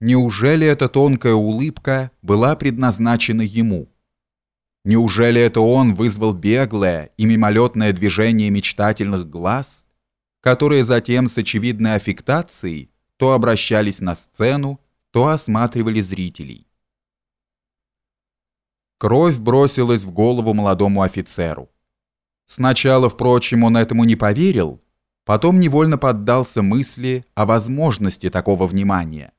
Неужели эта тонкая улыбка была предназначена ему? Неужели это он вызвал беглое и мимолетное движение мечтательных глаз, которые затем с очевидной аффектацией то обращались на сцену, то осматривали зрителей? Кровь бросилась в голову молодому офицеру. Сначала, впрочем, он этому не поверил, потом невольно поддался мысли о возможности такого внимания.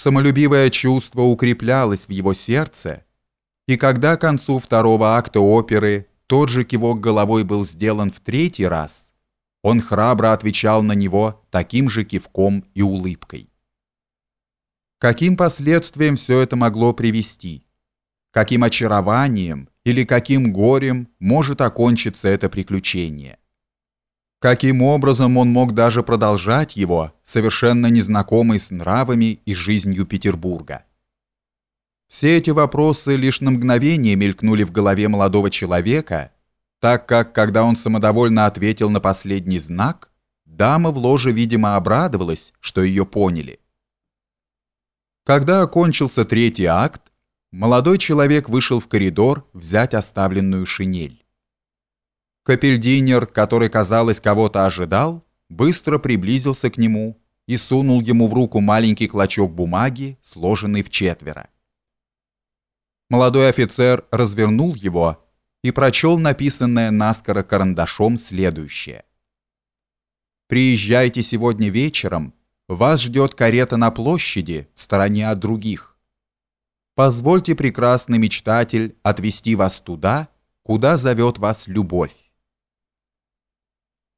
Самолюбивое чувство укреплялось в его сердце, и когда к концу второго акта оперы тот же кивок головой был сделан в третий раз, он храбро отвечал на него таким же кивком и улыбкой. Каким последствиям все это могло привести? Каким очарованием или каким горем может окончиться это приключение? Каким образом он мог даже продолжать его, совершенно незнакомый с нравами и жизнью Петербурга? Все эти вопросы лишь на мгновение мелькнули в голове молодого человека, так как, когда он самодовольно ответил на последний знак, дама в ложе, видимо, обрадовалась, что ее поняли. Когда окончился третий акт, молодой человек вышел в коридор взять оставленную шинель. Капельдинер, который, казалось, кого-то ожидал, быстро приблизился к нему и сунул ему в руку маленький клочок бумаги, сложенный в четверо. Молодой офицер развернул его и прочел написанное наскоро карандашом следующее. «Приезжайте сегодня вечером, вас ждет карета на площади в стороне от других. Позвольте, прекрасный мечтатель, отвести вас туда, куда зовет вас любовь.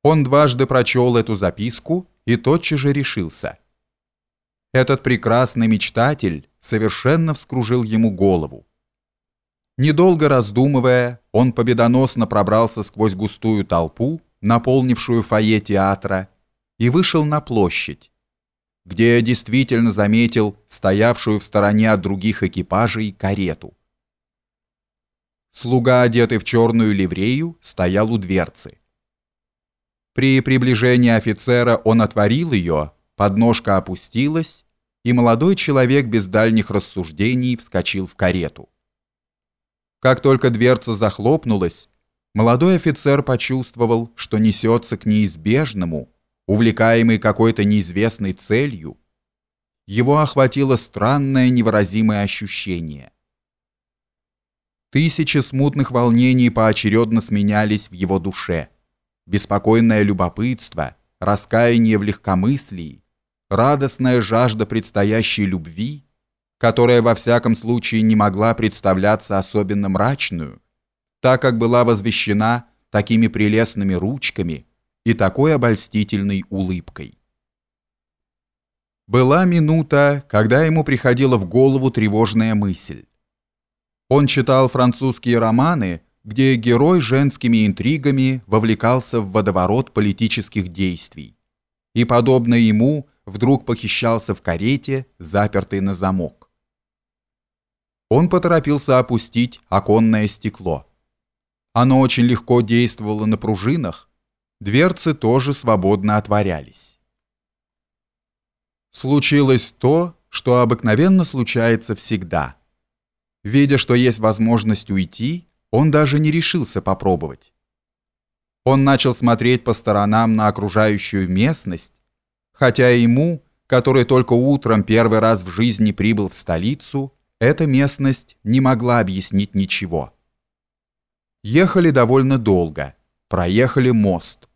Он дважды прочел эту записку и тотчас же решился. Этот прекрасный мечтатель совершенно вскружил ему голову. Недолго раздумывая, он победоносно пробрался сквозь густую толпу, наполнившую фойе театра, и вышел на площадь, где действительно заметил стоявшую в стороне от других экипажей карету. Слуга, одетый в черную ливрею, стоял у дверцы. При приближении офицера он отворил ее, подножка опустилась, и молодой человек без дальних рассуждений вскочил в карету. Как только дверца захлопнулась, молодой офицер почувствовал, что несется к неизбежному, увлекаемый какой-то неизвестной целью. Его охватило странное невыразимое ощущение. Тысячи смутных волнений поочередно сменялись в его душе – беспокойное любопытство, раскаяние в легкомыслии, радостная жажда предстоящей любви, которая во всяком случае не могла представляться особенно мрачную, так как была возвещена такими прелестными ручками и такой обольстительной улыбкой. Была минута, когда ему приходила в голову тревожная мысль. Он читал французские романы, где герой женскими интригами вовлекался в водоворот политических действий и, подобно ему, вдруг похищался в карете, запертой на замок. Он поторопился опустить оконное стекло. Оно очень легко действовало на пружинах, дверцы тоже свободно отворялись. Случилось то, что обыкновенно случается всегда. Видя, что есть возможность уйти, он даже не решился попробовать. Он начал смотреть по сторонам на окружающую местность, хотя ему, который только утром первый раз в жизни прибыл в столицу, эта местность не могла объяснить ничего. Ехали довольно долго, проехали мост.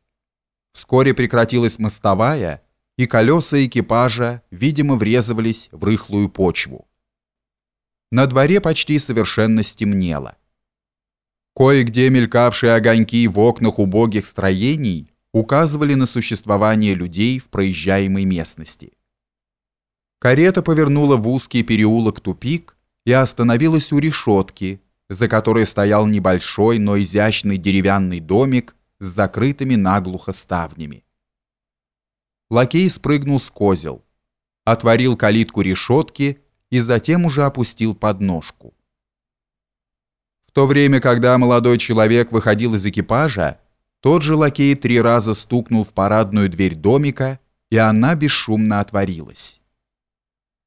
Вскоре прекратилась мостовая, и колеса экипажа, видимо, врезывались в рыхлую почву. На дворе почти совершенно стемнело. Кое-где мелькавшие огоньки в окнах убогих строений указывали на существование людей в проезжаемой местности. Карета повернула в узкий переулок-тупик и остановилась у решетки, за которой стоял небольшой, но изящный деревянный домик с закрытыми наглухо ставнями. Лакей спрыгнул с козел, отворил калитку решетки и затем уже опустил подножку то время, когда молодой человек выходил из экипажа, тот же лакей три раза стукнул в парадную дверь домика, и она бесшумно отворилась.